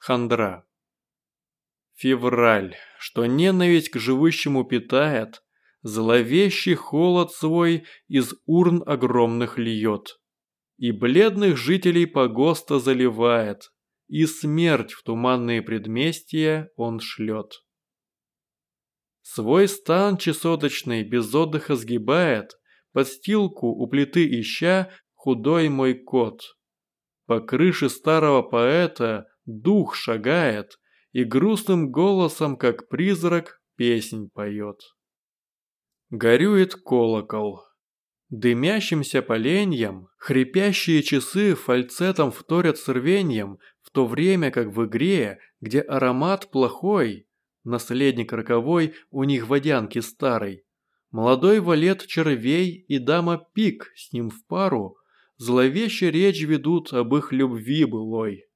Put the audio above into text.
Хандра. Февраль, что ненависть к живущему питает, Зловещий холод свой из урн огромных льет. И бледных жителей погоста заливает, И смерть в туманные предместья он шлет. Свой стан чесоточный без отдыха сгибает, Подстилку у плиты ища худой мой кот. По крыше старого поэта дух шагает И грустным голосом, как призрак, песнь поет. Горюет колокол. Дымящимся поленьям, хрипящие часы фальцетом вторят с рвеньем, в то время как в игре, где аромат плохой, наследник роковой у них водянки старой, молодой валет червей и дама пик с ним в пару, зловеще речь ведут об их любви былой.